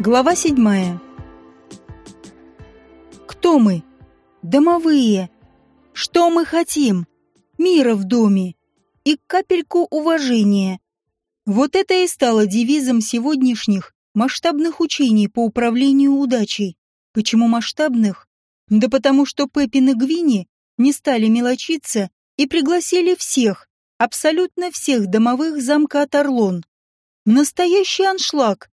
Глава седьмая. Кто мы? Домовые. Что мы хотим? Мира в доме. И капельку уважения. Вот это и стало девизом сегодняшних масштабных учений по управлению удачей. Почему масштабных? Да потому что Пеппин и Гвини не стали мелочиться и пригласили всех, абсолютно всех домовых замка Орлон. Настоящий аншлаг.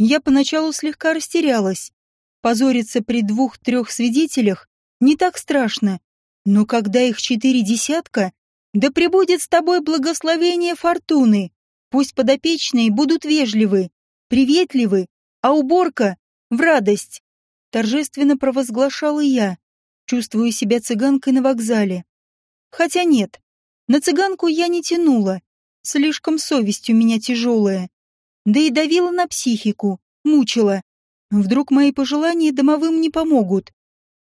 Я поначалу слегка растерялась. Позориться при двух-трех свидетелях не так страшно. Но когда их четыре десятка, да пребудет с тобой благословение фортуны. Пусть подопечные будут вежливы, приветливы, а уборка — в радость. Торжественно провозглашала я, чувствуя себя цыганкой на вокзале. Хотя нет, на цыганку я не тянула, слишком совесть у меня тяжелая. Да и давила на психику, мучила. Вдруг мои пожелания домовым не помогут.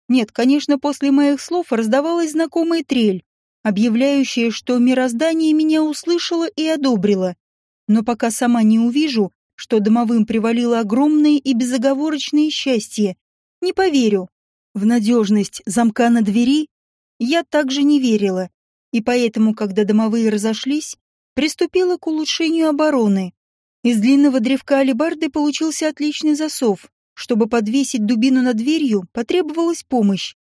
Нет, конечно, после моих слов раздавалась знакомая трель, объявляющая, что мироздание меня услышало и одобрило. Но пока сама не увижу, что домовым привалило огромное и безоговорочное счастье, не поверю. В надежность замка на двери я также не верила, и поэтому, когда домовые разошлись, приступила к улучшению обороны. Из длинного древка алебарды получился отличный засов. Чтобы подвесить дубину над дверью, потребовалась помощь.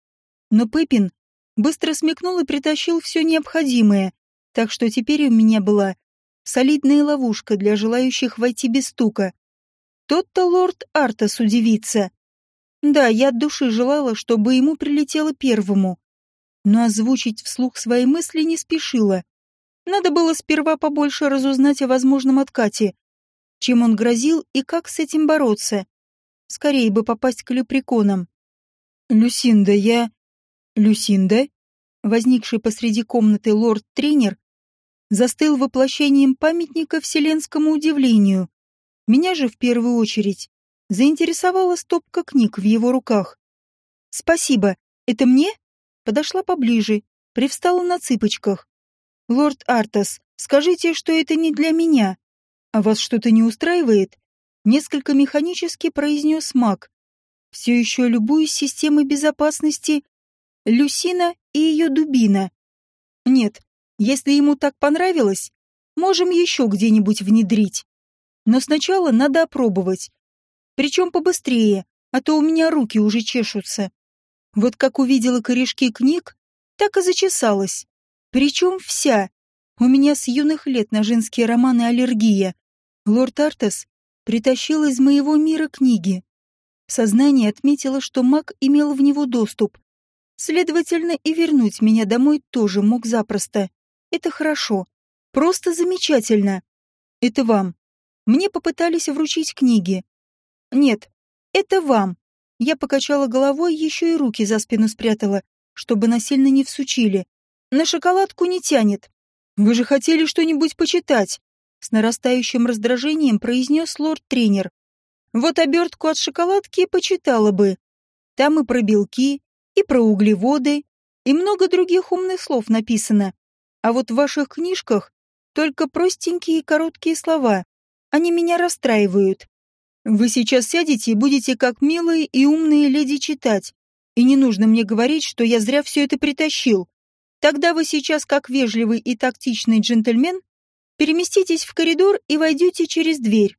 Но Пеппин быстро смекнул и притащил все необходимое, так что теперь у меня была солидная ловушка для желающих войти без стука. Тот-то лорд Артас удивится. Да, я от души желала, чтобы ему прилетело первому, но озвучить вслух свои мысли не спешила. Надо было сперва побольше разузнать о возможном откате, чем он грозил и как с этим бороться. Скорее бы попасть к лепреконам. «Люсинда, я...» «Люсинда?» Возникший посреди комнаты лорд-тренер застыл воплощением памятника вселенскому удивлению. Меня же в первую очередь заинтересовала стопка книг в его руках. «Спасибо. Это мне?» Подошла поближе, привстала на цыпочках. «Лорд Артас, скажите, что это не для меня. А вас что-то не устраивает?» Несколько механически произнес маг. Все еще любуюсь системой безопасности Люсина и ее дубина. Нет, если ему так понравилось, можем еще где-нибудь внедрить. Но сначала надо опробовать. Причем побыстрее, а то у меня руки уже чешутся. Вот как увидела корешки книг, так и зачесалась. Причем вся. У меня с юных лет на женские романы аллергия. Лорд Артес притащил из моего мира книги. Сознание отметило, что маг имел в него доступ. Следовательно, и вернуть меня домой тоже мог запросто. Это хорошо. Просто замечательно. Это вам. Мне попытались вручить книги. Нет, это вам. Я покачала головой, еще и руки за спину спрятала, чтобы насильно не всучили. На шоколадку не тянет. Вы же хотели что-нибудь почитать. С нарастающим раздражением произнес лорд-тренер. Вот обертку от шоколадки почитала бы. Там и про белки, и про углеводы, и много других умных слов написано. А вот в ваших книжках только простенькие и короткие слова. Они меня расстраивают. Вы сейчас сядете и будете как милые и умные леди читать. И не нужно мне говорить, что я зря все это притащил. Тогда вы сейчас, как вежливый и тактичный джентльмен, переместитесь в коридор и войдете через дверь.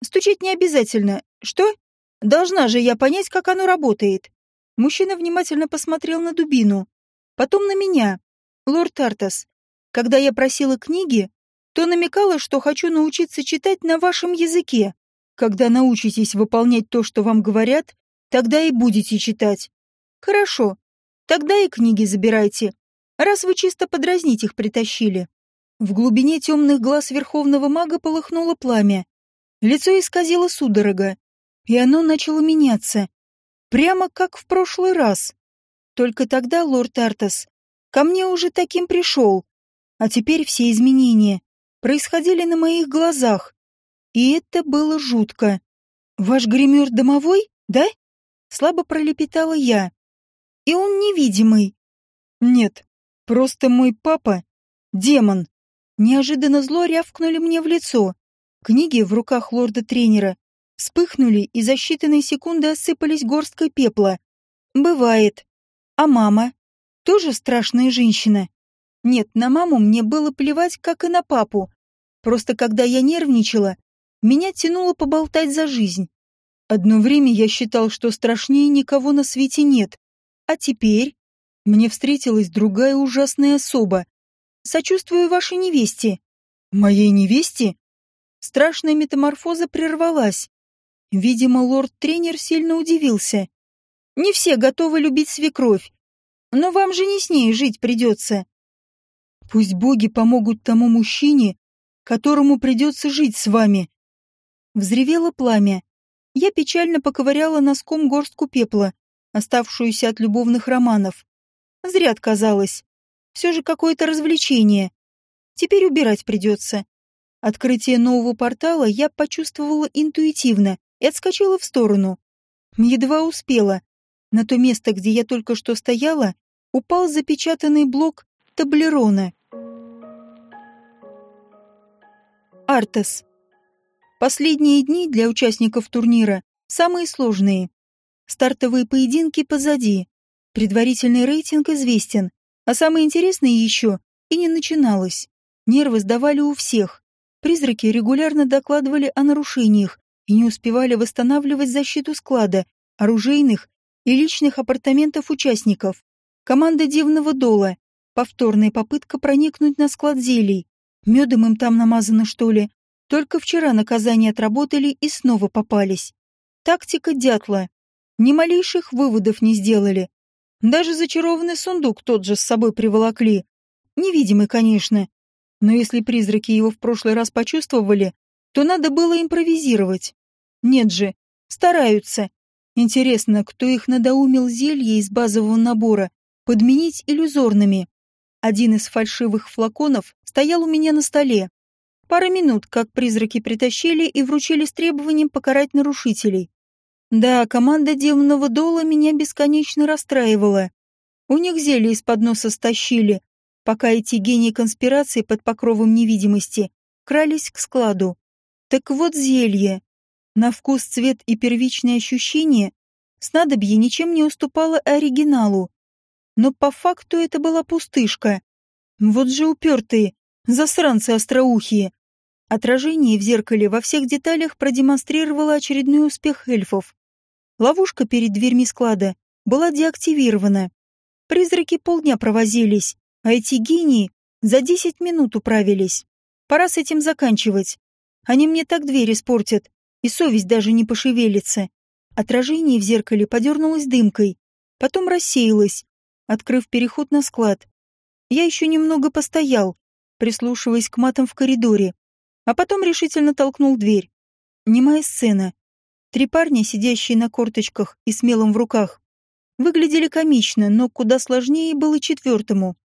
Стучать не обязательно. Что? Должна же я понять, как оно работает. Мужчина внимательно посмотрел на дубину, потом на меня. Лорд Тартас, когда я просила книги, то намекала, что хочу научиться читать на вашем языке. Когда научитесь выполнять то, что вам говорят, тогда и будете читать. Хорошо, тогда и книги забирайте, раз вы чисто подразнить их притащили. В глубине темных глаз верховного мага полыхнуло пламя. Лицо исказило судорога, и оно начало меняться. Прямо как в прошлый раз. Только тогда лорд Артас ко мне уже таким пришел, а теперь все изменения происходили на моих глазах. И это было жутко. «Ваш гример домовой, да?» Слабо пролепетала я. «И он невидимый». «Нет, просто мой папа — демон». Неожиданно зло рявкнули мне в лицо. Книги в руках лорда-тренера вспыхнули и за считанные секунды осыпались горсткой пепла. Бывает. А мама? Тоже страшная женщина. Нет, на маму мне было плевать, как и на папу. Просто когда я нервничала, меня тянуло поболтать за жизнь. Одно время я считал, что страшнее никого на свете нет. А теперь мне встретилась другая ужасная особа. Сочувствую вашей невесте. Моей невесте? Страшная метаморфоза прервалась. Видимо, лорд-тренер сильно удивился. Не все готовы любить свекровь. Но вам же не с ней жить придется. Пусть боги помогут тому мужчине, которому придется жить с вами. Взревело пламя. Я печально поковыряла носком горстку пепла, оставшуюся от любовных романов. Зря отказалась. Все же какое-то развлечение. Теперь убирать придется. Открытие нового портала я почувствовала интуитивно и отскочила в сторону. Едва успела. На то место, где я только что стояла, упал запечатанный блок таблерона. Артес. Последние дни для участников турнира самые сложные. Стартовые поединки позади. Предварительный рейтинг известен, а самое интересное еще и не начиналось. Нервы сдавали у всех. Призраки регулярно докладывали о нарушениях и не успевали восстанавливать защиту склада, оружейных и личных апартаментов участников. Команда Дивного Дола. Повторная попытка проникнуть на склад зелий. Медом им там намазано, что ли? Только вчера наказание отработали и снова попались. Тактика дятла. Ни малейших выводов не сделали. Даже зачарованный сундук тот же с собой приволокли. Невидимый, конечно. Но если призраки его в прошлый раз почувствовали, то надо было импровизировать. Нет же, стараются. Интересно, кто их надоумил зелье из базового набора подменить иллюзорными. Один из фальшивых флаконов стоял у меня на столе. Пара минут, как призраки притащили и вручили с требованием покарать нарушителей. Да, команда демонного дола меня бесконечно расстраивала. У них зелье из-под носа стащили, пока эти гении конспирации под покровом невидимости крались к складу. Так вот зелье. На вкус, цвет и первичные ощущения снадобье ничем не уступало оригиналу. Но по факту это была пустышка. Вот же упертые, засранцы остроухие. Отражение в зеркале во всех деталях продемонстрировало очередной успех эльфов. Ловушка перед дверьми склада была деактивирована. Призраки полдня провозились, а эти гении за десять минут управились. Пора с этим заканчивать. Они мне так дверь испортят, и совесть даже не пошевелится. Отражение в зеркале подернулось дымкой, потом рассеялось, открыв переход на склад. Я еще немного постоял, прислушиваясь к матам в коридоре, а потом решительно толкнул дверь. Немая сцена. Три парня, сидящие на корточках и смелым в руках, выглядели комично, но куда сложнее было четвертому.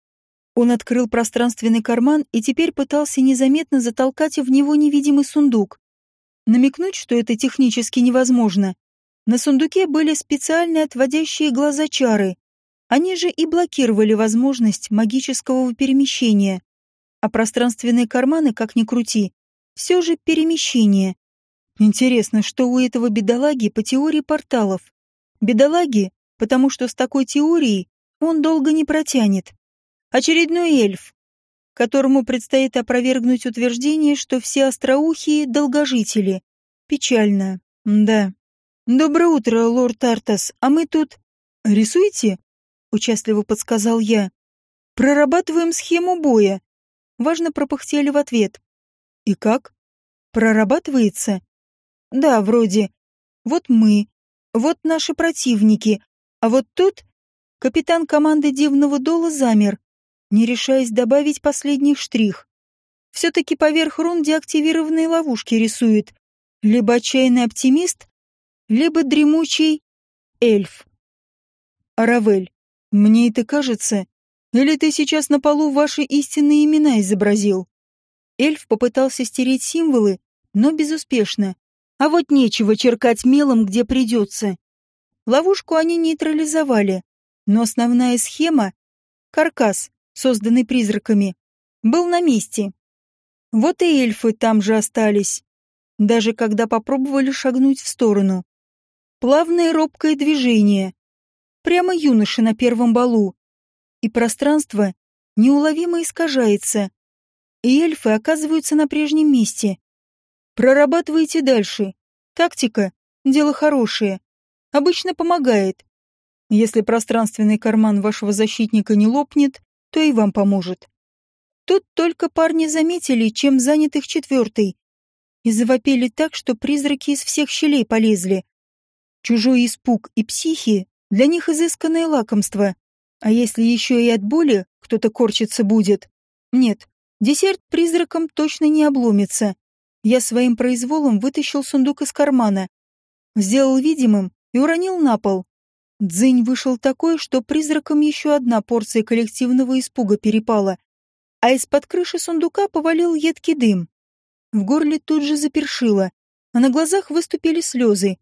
Он открыл пространственный карман и теперь пытался незаметно затолкать в него невидимый сундук. Намекнуть, что это технически невозможно. На сундуке были специальные отводящие глаза чары, они же и блокировали возможность магического перемещения. А пространственные карманы, как ни крути, все же перемещение. Интересно, что у этого бедолаги по теории порталов? Бедолаги, потому что с такой теорией он долго не протянет. Очередной эльф, которому предстоит опровергнуть утверждение, что все остроухие — долгожители. Печально, да. Доброе утро, лорд Артас, а мы тут... Рисуете? — участливо подсказал я. «Прорабатываем схему боя». Важно пропыхтели в ответ. «И как? Прорабатывается?» «Да, вроде. Вот мы, вот наши противники, а вот тут...» Капитан команды Дивного Дола замер, не решаясь добавить последний штрих. Все-таки поверх рун деактивированные ловушки рисует. Либо отчаянный оптимист, либо дремучий эльф. Аравель. Мне это кажется, или ты сейчас на полу ваши истинные имена изобразил? Эльф попытался стереть символы, но безуспешно. А вот нечего черкать мелом, где придется. Ловушку они нейтрализовали, но основная схема, каркас, созданный призраками, был на месте. Вот и эльфы там же остались. даже когда попробовали шагнуть в сторону. Плавное робкое движение. Прямо юноша на первом балу. И пространство неуловимо искажается. И эльфы оказываются на прежнем месте. Прорабатывайте дальше. Тактика — дело хорошее. Обычно помогает. Если пространственный карман вашего защитника не лопнет, то и вам поможет. Тут только парни заметили, чем занят их четвертый, и завопели так, что призраки из всех щелей полезли. Чужой испуг и психи для них изысканное лакомство. А если еще и от боли кто-то корчиться будет? Нет, десерт призракам точно не обломится. Я своим произволом вытащил сундук из кармана, сделал видимым и уронил на пол. Дзынь вышел такой, что призракам еще одна порция коллективного испуга перепала, а из-под крыши сундука повалил едкий дым. В горле тут же запершило, а на глазах выступили слезы.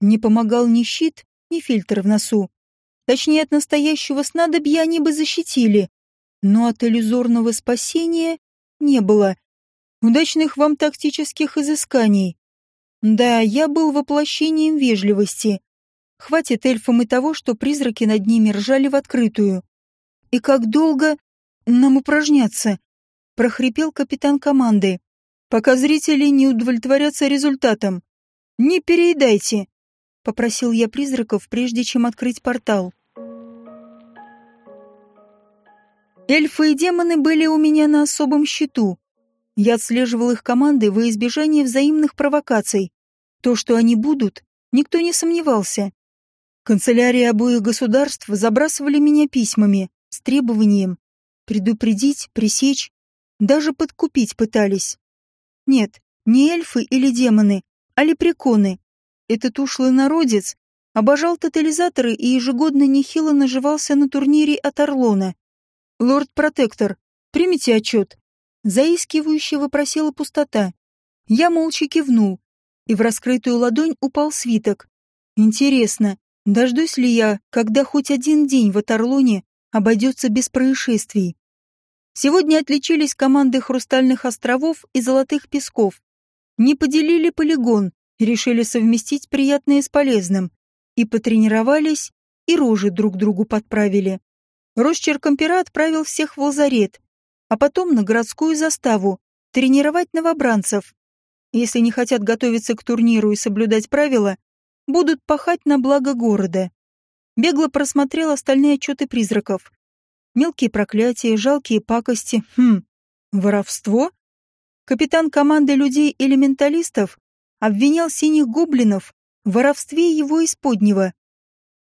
Не помогал ни щит, ни фильтр в носу. Точнее, от настоящего снадобья они бы защитили, но от иллюзорного спасения не было. Удачных вам тактических изысканий. Да, я был воплощением вежливости. Хватит эльфам и того, что призраки над ними ржали в открытую. И как долго нам упражняться? прохрипел капитан команды. Пока зрители не удовлетворятся результатом. Не переедайте, попросил я призраков, прежде чем открыть портал. Эльфы и демоны были у меня на особом счету. Я отслеживал их команды во избежание взаимных провокаций. То, что они будут, никто не сомневался. Канцелярии обоих государств забрасывали меня письмами с требованием предупредить, пресечь, даже подкупить пытались. Нет, не эльфы или демоны, а лепреконы. Этот ушлый народец обожал тотализаторы и ежегодно нехило наживался на турнире от Орлона. «Лорд-протектор, примите отчет». Заискивающе вопросила пустота. Я молча кивнул, и в раскрытую ладонь упал свиток. Интересно, дождусь ли я, когда хоть один день в Аторлоне обойдется без происшествий? Сегодня отличились команды Хрустальных островов и Золотых песков. Не поделили полигон, решили совместить приятное с полезным. И потренировались, и рожи друг другу подправили. Росчерком пера отправил всех в лазарет, а потом на городскую заставу тренировать новобранцев. Если не хотят готовиться к турниру и соблюдать правила, будут пахать на благо города. Бегло просмотрел остальные отчеты призраков. Мелкие проклятия, жалкие пакости. Хм, воровство? Капитан команды людей-элементалистов обвинял синих гоблинов в воровстве его исподнего.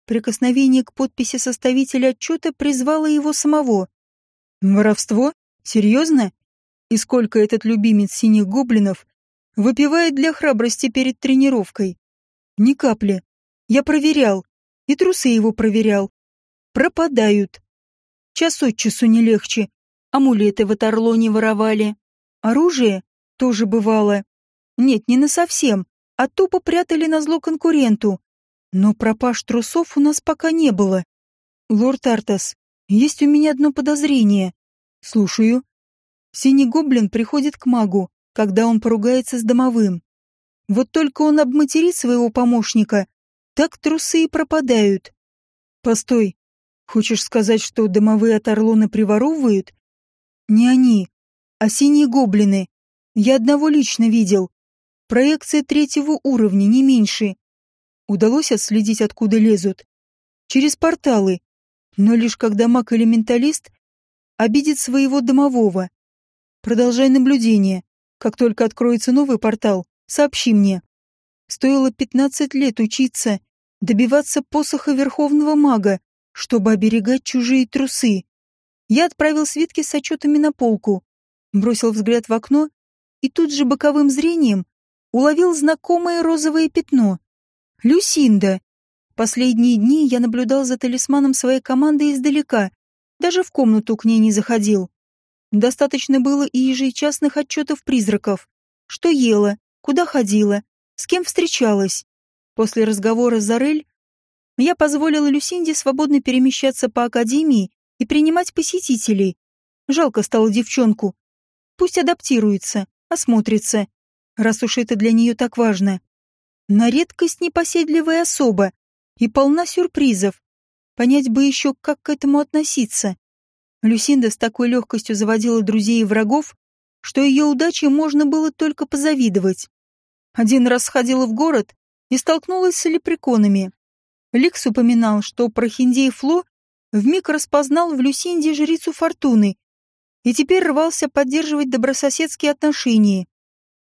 Прикосновение к подписи составителя отчета призвало его самого. Воровство? Серьезно? И сколько этот любимец синих гоблинов Выпивает для храбрости перед тренировкой. Ни капли. Я проверял. И трусы его проверял. Пропадают. Час от часу не легче. Амулеты в Аторлоне воровали. Оружие тоже бывало. Нет, не на совсем, а тупо прятали на зло конкуренту. Но пропаж трусов у нас пока не было. Лорд Артас, есть у меня одно подозрение. Слушаю. Синий гоблин приходит к магу, когда он поругается с домовым. Вот только он обматерит своего помощника, так трусы и пропадают. Постой, хочешь сказать, что домовые от Орлона приворовывают? Не они, а синие гоблины. Я одного лично видел. Проекция третьего уровня, не меньше. Удалось отследить, откуда лезут. Через порталы. Но лишь когда маг-элементалист обидит своего домового. Продолжай наблюдение. Как только откроется новый портал, сообщи мне. Стоило пятнадцать лет учиться, добиваться посоха Верховного Мага, чтобы оберегать чужие трусы. Я отправил свитки с отчетами на полку, бросил взгляд в окно и тут же боковым зрением уловил знакомое розовое пятно. Люсинда. Последние дни я наблюдал за талисманом своей команды издалека, даже в комнату к ней не заходил. Достаточно было и ежечасных отчетов призраков. Что ела, куда ходила, с кем встречалась. После разговора с Зарель я позволила Люсинде свободно перемещаться по академии и принимать посетителей. Жалко стало девчонку. Пусть адаптируется, осмотрится. раз уж это для нее так важно. На редкость непоседливая особа и полна сюрпризов. Понять бы еще, как к этому относиться. Люсинда с такой легкостью заводила друзей и врагов, что ее удаче можно было только позавидовать. Один раз сходила в город и столкнулась с лепреконами. Ликс упоминал, что Прохиндей Фло вмиг распознал в Люсинде жрицу Фортуны и теперь рвался поддерживать добрососедские отношения.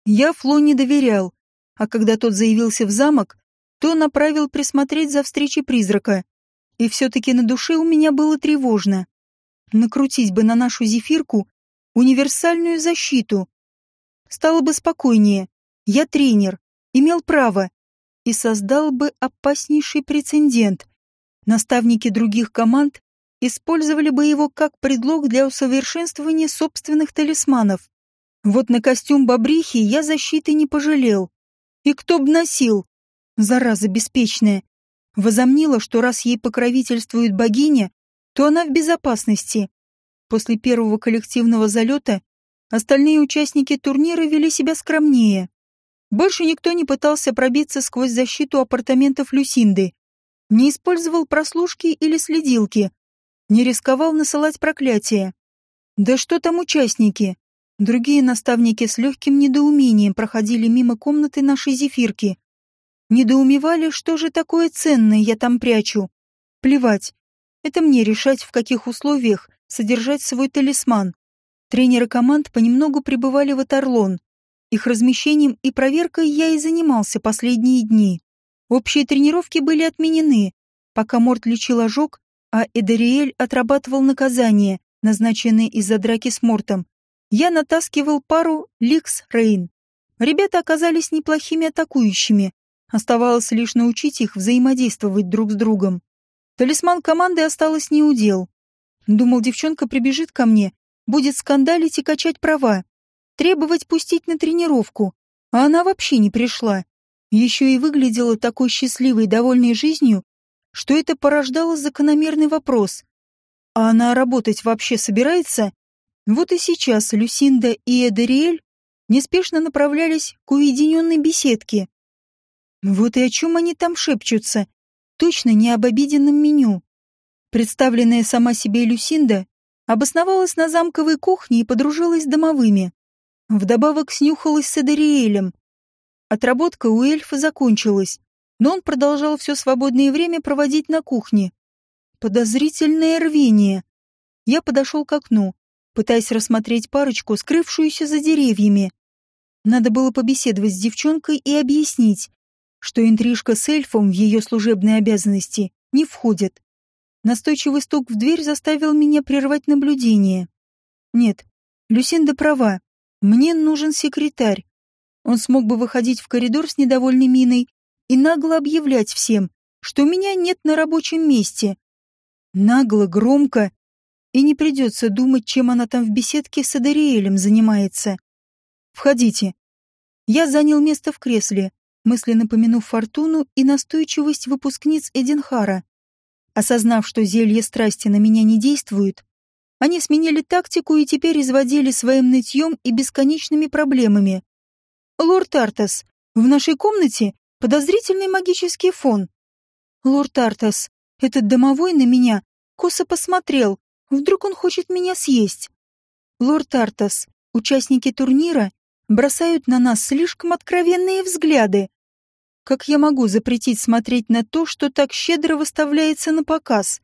Я Фло не доверял, а когда тот заявился в замок, то направил присмотреть за встречей призрака. И все-таки на душе у меня было тревожно. Накрутить бы на нашу зефирку универсальную защиту. Стало бы спокойнее. Я тренер, имел право. И создал бы опаснейший прецедент. Наставники других команд использовали бы его как предлог для усовершенствования собственных талисманов. Вот на костюм бобрихи я защиты не пожалел. И кто б носил? Зараза беспечная. Возомнила, что раз ей покровительствует богиня, то она в безопасности. После первого коллективного залета остальные участники турнира вели себя скромнее. Больше никто не пытался пробиться сквозь защиту апартаментов Люсинды, не использовал прослушки или следилки, не рисковал насылать проклятия. Да что там участники? Другие наставники с легким недоумением проходили мимо комнаты нашей зефирки. Недоумевали, что же такое ценное я там прячу. Плевать. Это мне решать, в каких условиях содержать свой талисман. Тренеры команд понемногу прибывали в Аторлон. Их размещением и проверкой я и занимался последние дни. Общие тренировки были отменены, пока Морт лечил ожог, а Эдериэль отрабатывал наказание, назначенное из-за драки с Мортом. Я натаскивал пару Ликс Рейн. Ребята оказались неплохими атакующими. Оставалось лишь научить их взаимодействовать друг с другом. Талисман команды осталось не удел. Думал, девчонка прибежит ко мне, будет скандалить и качать права, требовать пустить на тренировку, а она вообще не пришла. Еще и выглядела такой счастливой и довольной жизнью, что это порождало закономерный вопрос. А она работать вообще собирается? Вот и сейчас Люсинда и Эдериэль неспешно направлялись к уединенной беседке. Вот и о чем они там шепчутся, точно не об обеденном меню. Представленная сама себе Люсинда обосновалась на замковой кухне и подружилась с домовыми. Вдобавок снюхалась с Эдериэлем. Отработка у эльфа закончилась, но он продолжал все свободное время проводить на кухне. Подозрительное рвение. Я подошел к окну, пытаясь рассмотреть парочку, скрывшуюся за деревьями. Надо было побеседовать с девчонкой и объяснить, что интрижка с эльфом в ее служебные обязанности не входит. Настойчивый стук в дверь заставил меня прервать наблюдение. Нет, Люсинда права. Мне нужен секретарь. Он смог бы выходить в коридор с недовольной миной и нагло объявлять всем, что меня нет на рабочем месте. Нагло, громко. И не придется думать, чем она там в беседке с Адариэлем занимается. Входите. Я занял место в кресле, мысленно помянув фортуну и настойчивость выпускниц Эдинхара. Осознав, что зелье страсти на меня не действует, они сменили тактику и теперь изводили своим нытьем и бесконечными проблемами. «Лорд Артас, в нашей комнате подозрительный магический фон». «Лорд Артас, этот домовой на меня косо посмотрел, вдруг он хочет меня съесть». «Лорд Артас, участники турнира бросают на нас слишком откровенные взгляды. Как я могу запретить смотреть на то, что так щедро выставляется на показ?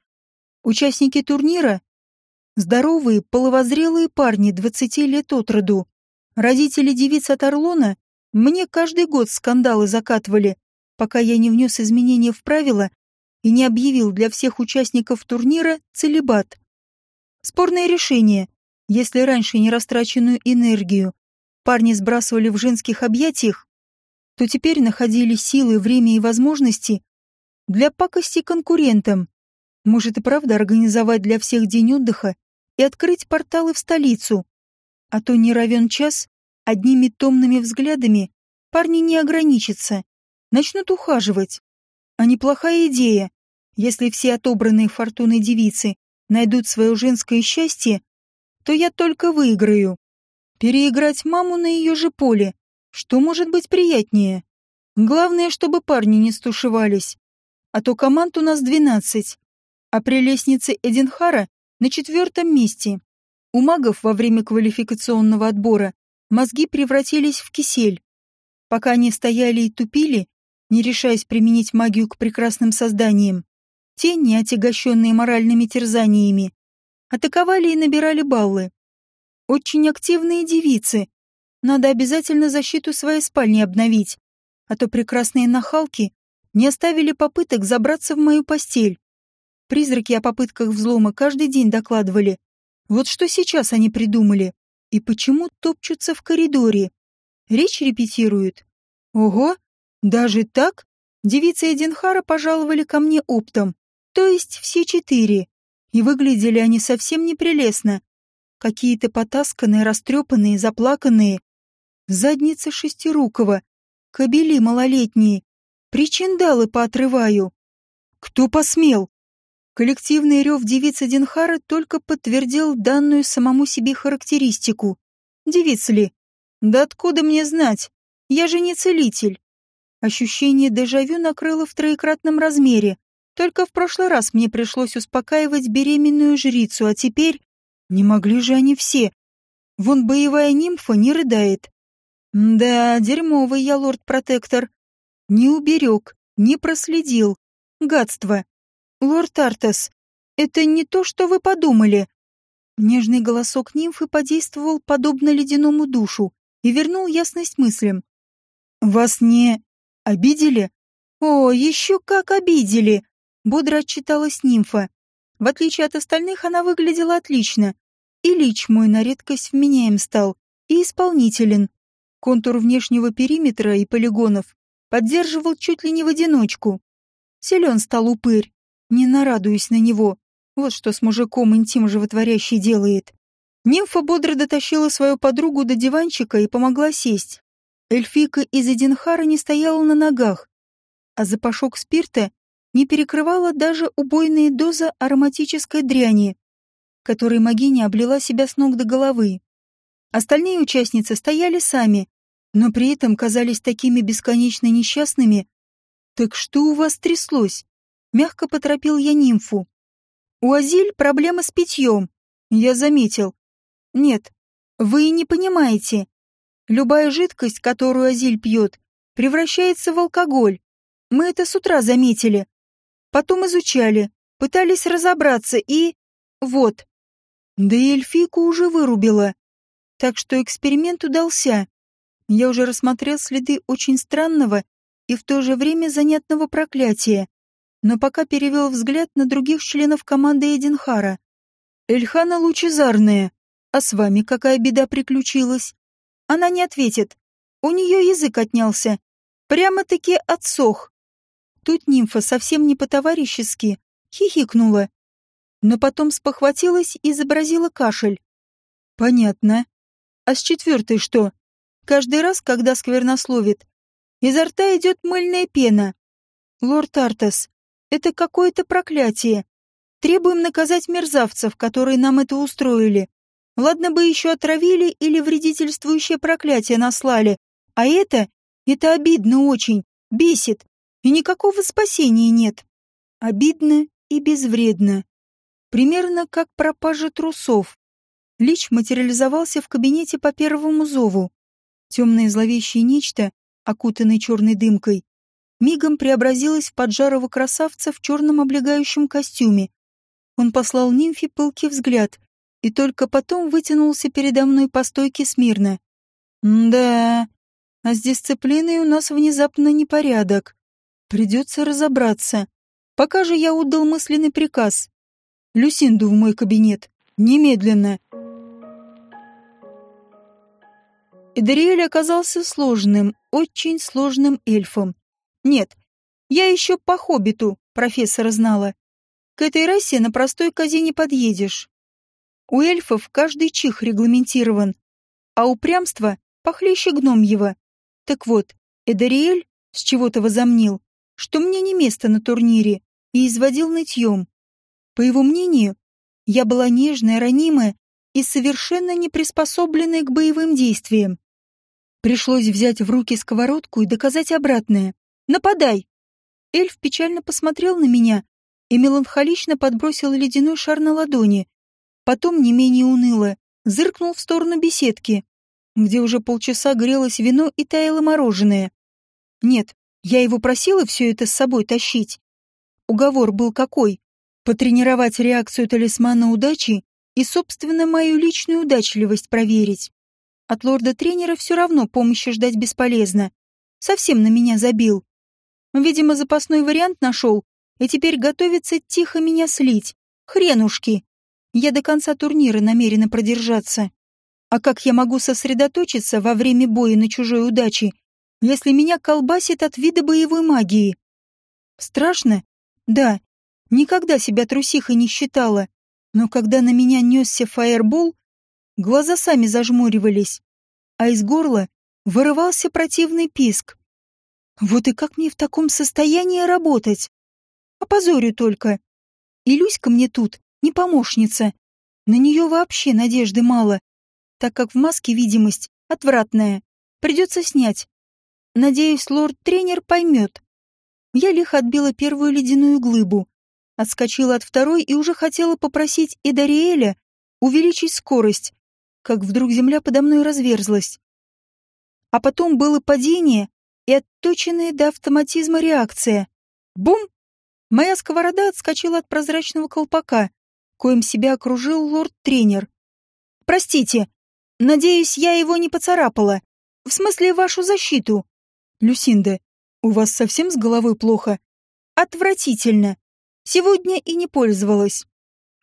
Участники турнира — здоровые, половозрелые парни 20 лет от роду. Родители девиц от Орлона мне каждый год скандалы закатывали, пока я не внес изменения в правила и не объявил для всех участников турнира целебат. Спорное решение. Если раньше нерастраченную энергию парни сбрасывали в женских объятиях, то теперь находили силы, время и возможности для пакости конкурентам. Может и правда организовать для всех день отдыха и открыть порталы в столицу. А то не равен час, одними томными взглядами парни не ограничатся, начнут ухаживать. А неплохая идея, если все отобранные фортуной девицы найдут свое женское счастье, то я только выиграю. Переиграть маму на ее же поле. Что может быть приятнее? Главное, чтобы парни не стушевались. А то команд у нас двенадцать. А при лестнице Эдинхара на четвертом месте. У магов во время квалификационного отбора мозги превратились в кисель. Пока они стояли и тупили, не решаясь применить магию к прекрасным созданиям, те, не отягощенные моральными терзаниями, атаковали и набирали баллы. Очень активные девицы. Надо обязательно защиту своей спальни обновить, а то прекрасные нахалки не оставили попыток забраться в мою постель. Призраки о попытках взлома каждый день докладывали. Вот что сейчас они придумали. И почему топчутся в коридоре? Речь репетируют. Ого, даже так? Девицы Эдинхара пожаловали ко мне оптом, то есть все четыре. И выглядели они совсем непрелестно. Какие-то потасканные, растрепанные, заплаканные. Задница шестирукого. Кобели малолетние. Причиндалы поотрываю. Кто посмел? Коллективный рев девицы Динхара только подтвердил данную самому себе характеристику. Девиц ли? Да откуда мне знать? Я же не целитель. Ощущение дежавю накрыло в троекратном размере. Только в прошлый раз мне пришлось успокаивать беременную жрицу, а теперь... Не могли же они все. Вон боевая нимфа не рыдает. Да, дерьмовый я лорд-протектор. Не уберег, не проследил. Гадство. Лорд Артас, это не то, что вы подумали. Нежный голосок нимфы подействовал подобно ледяному душу и вернул ясность мыслям. Вас не обидели? О, еще как обидели! Бодро отчиталась нимфа. В отличие от остальных, она выглядела отлично. И лич мой на редкость вменяем стал, и исполнителен. Контур внешнего периметра и полигонов поддерживал чуть ли не в одиночку. Силен стал упырь, не нарадуюсь на него. Вот что с мужиком интим животворящий делает. Нимфа бодро дотащила свою подругу до диванчика и помогла сесть. Эльфика из Эдинхара не стояла на ногах, а запашок спирта не перекрывала даже убойные доза ароматической дряни, которой могиня облила себя с ног до головы. Остальные участницы стояли сами, но при этом казались такими бесконечно несчастными. «Так что у вас тряслось?» — мягко поторопил я нимфу. «У Азиль проблема с питьем, я заметил. Нет, вы не понимаете. Любая жидкость, которую Азиль пьет, превращается в алкоголь. Мы это с утра заметили. Потом изучали, пытались разобраться и... Вот. Да и эльфийку уже вырубила. Так что эксперимент удался. Я уже рассмотрел следы очень странного и в то же время занятного проклятия, но пока перевел взгляд на других членов команды Эдинхара. «Эльхана лучезарная, а с вами какая беда приключилась?» Она не ответит. У нее язык отнялся. Прямо-таки отсох. Тут нимфа совсем не по-товарищески хихикнула, но потом спохватилась и изобразила кашель. Понятно. А с четвертой что? Каждый раз, когда сквернословит, изо рта идет мыльная пена. Лорд Артас, это какое-то проклятие. Требуем наказать мерзавцев, которые нам это устроили. Ладно бы еще отравили или вредительствующее проклятие наслали, а это, это обидно очень, бесит и никакого спасения нет. Обидно и безвредно. Примерно как пропажа трусов. Лич материализовался в кабинете по первому зову. Темное зловещее нечто, окутанное черной дымкой, мигом преобразилось в поджарого красавца в черном облегающем костюме. Он послал нимфе пылкий взгляд и только потом вытянулся передо мной по стойке смирно. «Да, а с дисциплиной у нас внезапно непорядок. Придется разобраться. Пока же я отдал мысленный приказ. Люсинду в мой кабинет. Немедленно. Эдриэль оказался сложным, очень сложным эльфом. Нет, я еще по хоббиту профессора знала. К этой расе на простой козе не подъедешь. У эльфов каждый чих регламентирован, а упрямство похлеще гномьего. Так вот, Эдариэль с чего-то возомнил, что мне не место на турнире, и изводил нытьем. По его мнению, я была нежная, ранимая и совершенно не приспособленная к боевым действиям. Пришлось взять в руки сковородку и доказать обратное. «Нападай!» Эльф печально посмотрел на меня и меланхолично подбросил ледяной шар на ладони. Потом, не менее уныло, зыркнул в сторону беседки, где уже полчаса грелось вино и таяло мороженое. Нет, я его просила все это с собой тащить. Уговор был какой? Потренировать реакцию талисмана удачи и, собственно, мою личную удачливость проверить. От лорда-тренера все равно помощи ждать бесполезно. Совсем на меня забил. Видимо, запасной вариант нашел, и теперь готовится тихо меня слить. Хренушки. Я до конца турнира намерена продержаться. А как я могу сосредоточиться во время боя на чужой удаче, если меня колбасит от вида боевой магии? Страшно? Да. Никогда себя трусихой не считала. Но когда на меня несся фаербол, глаза сами зажмуривались, а из горла вырывался противный писк. Вот и как мне в таком состоянии работать? Опозорю только. И Люська мне тут не помощница. На нее вообще надежды мало, так как в маске видимость отвратная. Придется снять. Надеюсь, лорд-тренер поймет. Я лихо отбила первую ледяную глыбу, отскочила от второй и уже хотела попросить Эдариэля увеличить скорость, как вдруг земля подо мной разверзлась. А потом было падение и отточенная до автоматизма реакция. Бум! Моя сковорода отскочила от прозрачного колпака, коим себя окружил лорд-тренер. «Простите, надеюсь, я его не поцарапала. В смысле, вашу защиту». «Люсинда, у вас совсем с головой плохо?» «Отвратительно. Сегодня и не пользовалась.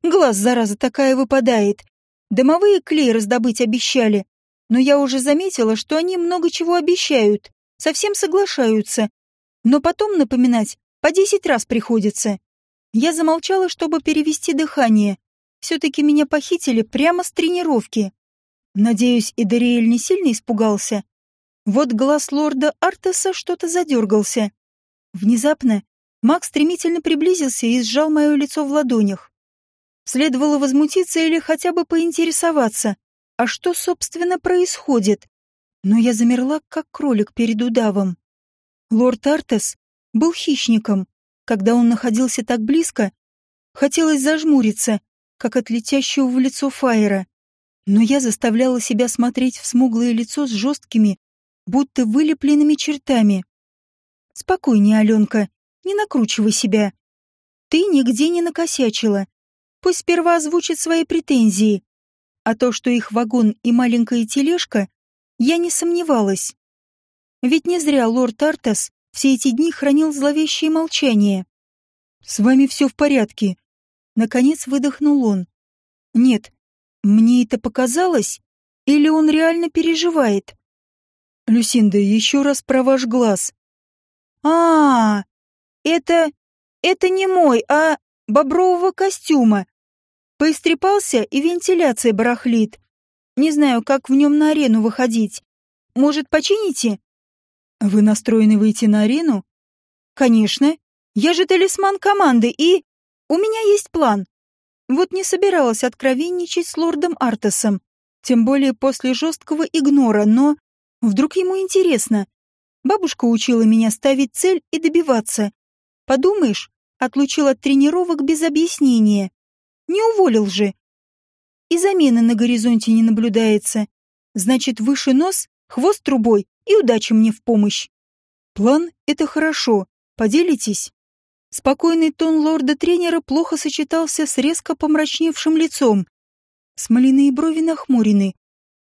Глаз, зараза, такая выпадает. Домовые клей раздобыть обещали, но я уже заметила, что они много чего обещают, совсем соглашаются. Но потом напоминать по десять раз приходится. Я замолчала, чтобы перевести дыхание. Все-таки меня похитили прямо с тренировки. Надеюсь, и Дариэль не сильно испугался. Вот глаз лорда Артеса что-то задергался. Внезапно маг стремительно приблизился и сжал мое лицо в ладонях. Следовало возмутиться или хотя бы поинтересоваться, а что, собственно, происходит. Но я замерла, как кролик перед удавом. Лорд Артес был хищником. Когда он находился так близко, хотелось зажмуриться, как от летящего в лицо фаера. Но я заставляла себя смотреть в смуглое лицо с жесткими, будто вылепленными чертами. «Спокойнее, Аленка, не накручивай себя. Ты нигде не накосячила. Пусть сперва озвучит свои претензии. А то, что их вагон и маленькая тележка, я не сомневалась. Ведь не зря лорд Артас все эти дни хранил зловещее молчание. «С вами все в порядке», — наконец выдохнул он. «Нет, мне это показалось, или он реально переживает?» «Люсинда, еще раз про ваш глаз». А, -а, а Это... это не мой, а бобрового костюма. Поистрепался, и вентиляция барахлит. Не знаю, как в нем на арену выходить. Может, почините?» Вы настроены выйти на арену? Конечно. Я же талисман команды и... У меня есть план. Вот не собиралась откровенничать с лордом Артасом, тем более после жесткого игнора, но... Вдруг ему интересно. Бабушка учила меня ставить цель и добиваться. Подумаешь, отлучил от тренировок без объяснения. Не уволил же. И замены на горизонте не наблюдается. Значит, выше нос, хвост трубой и удача мне в помощь. План — это хорошо. Поделитесь? Спокойный тон лорда-тренера плохо сочетался с резко помрачневшим лицом. Смоляные брови нахмурены,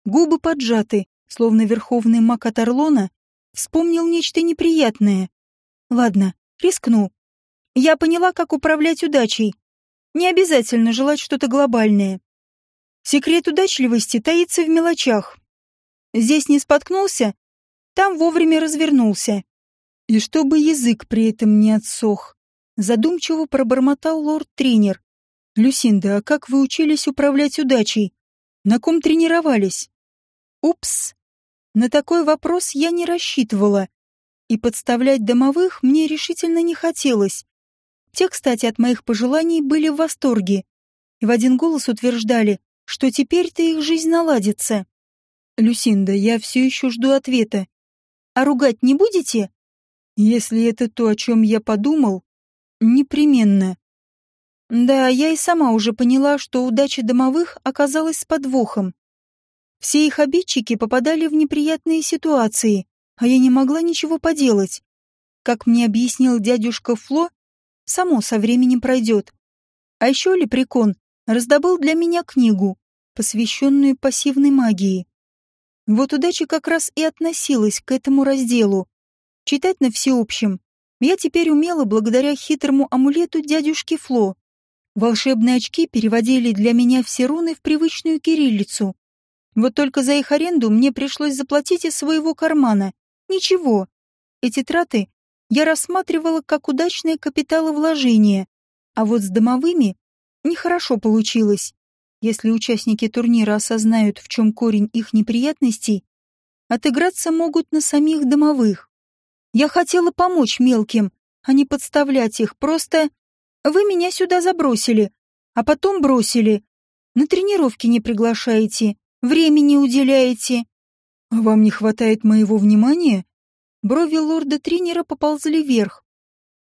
губы поджаты, словно верховный маг от Орлона вспомнил нечто неприятное. Ладно, рискну. Я поняла, как управлять удачей. Не обязательно желать что-то глобальное. Секрет удачливости таится в мелочах. Здесь не споткнулся, там вовремя развернулся. И чтобы язык при этом не отсох, задумчиво пробормотал лорд-тренер. «Люсинда, а как вы учились управлять удачей? На ком тренировались?» «Упс!» На такой вопрос я не рассчитывала. И подставлять домовых мне решительно не хотелось. Те, кстати, от моих пожеланий были в восторге. И в один голос утверждали, что теперь-то их жизнь наладится. Люсинда, я все еще жду ответа. А ругать не будете? Если это то, о чем я подумал, непременно. Да, я и сама уже поняла, что удача домовых оказалась с подвохом. Все их обидчики попадали в неприятные ситуации, а я не могла ничего поделать. Как мне объяснил дядюшка Фло, само со временем пройдет. А еще Лепрекон раздобыл для меня книгу, посвященную пассивной магии. Вот удача как раз и относилась к этому разделу. Читать на всеобщем я теперь умела благодаря хитрому амулету дядюшки Фло. Волшебные очки переводили для меня все руны в привычную кириллицу. Вот только за их аренду мне пришлось заплатить из своего кармана. Ничего. Эти траты я рассматривала как удачное капиталовложение, а вот с домовыми нехорошо получилось. Если участники турнира осознают, в чем корень их неприятностей, отыграться могут на самих домовых. Я хотела помочь мелким, а не подставлять их, просто вы меня сюда забросили, а потом бросили. На тренировки не приглашаете, времени уделяете. Вам не хватает моего внимания? Брови лорда-тренера поползли вверх.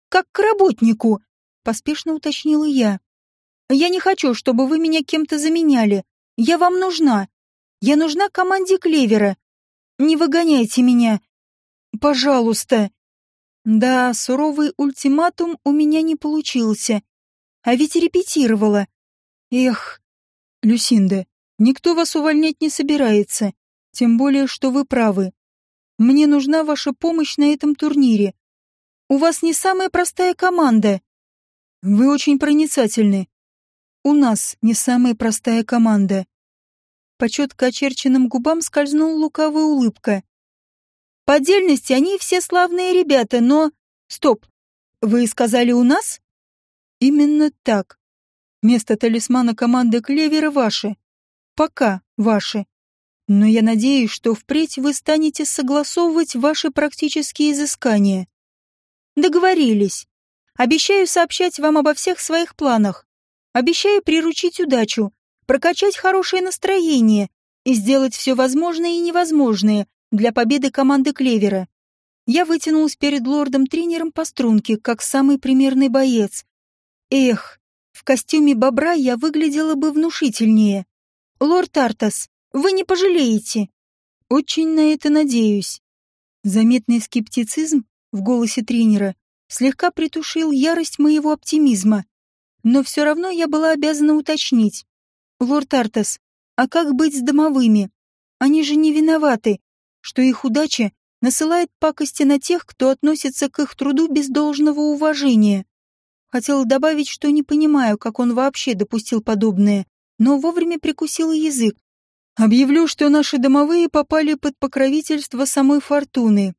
«Как к работнику!» — поспешно уточнила я. «Я не хочу, чтобы вы меня кем-то заменяли. Я вам нужна. Я нужна команде Клевера. Не выгоняйте меня. Пожалуйста». Да, суровый ультиматум у меня не получился. А ведь репетировала. Эх, Люсинда, никто вас увольнять не собирается. Тем более, что вы правы. Мне нужна ваша помощь на этом турнире. У вас не самая простая команда. Вы очень проницательны. У нас не самая простая команда. По четко очерченным губам скользнула лукавая улыбка. По отдельности они все славные ребята, но... Стоп. Вы сказали у нас? Именно так. Место талисмана команды Клевера ваше. Пока ваше. Но я надеюсь, что впредь вы станете согласовывать ваши практические изыскания. Договорились. Обещаю сообщать вам обо всех своих планах. Обещаю приручить удачу, прокачать хорошее настроение и сделать все возможное и невозможное для победы команды Клевера. Я вытянулась перед лордом-тренером по струнке, как самый примерный боец. Эх, в костюме бобра я выглядела бы внушительнее. Лорд Артас, вы не пожалеете. Очень на это надеюсь. Заметный скептицизм в голосе тренера слегка притушил ярость моего оптимизма. Но все равно я была обязана уточнить. Лорд Артас, а как быть с домовыми? Они же не виноваты, что их удача насылает пакости на тех, кто относится к их труду без должного уважения. Хотела добавить, что не понимаю, как он вообще допустил подобное, но вовремя прикусила язык, Объявлю, что наши домовые попали под покровительство самой Фортуны.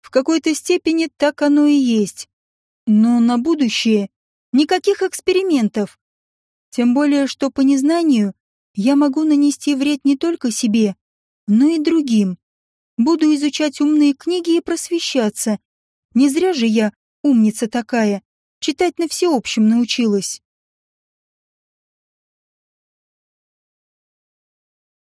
В какой-то степени так оно и есть. Но на будущее никаких экспериментов. Тем более, что по незнанию я могу нанести вред не только себе, но и другим. Буду изучать умные книги и просвещаться. Не зря же я, умница такая, читать на всеобщем научилась.